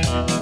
Bye.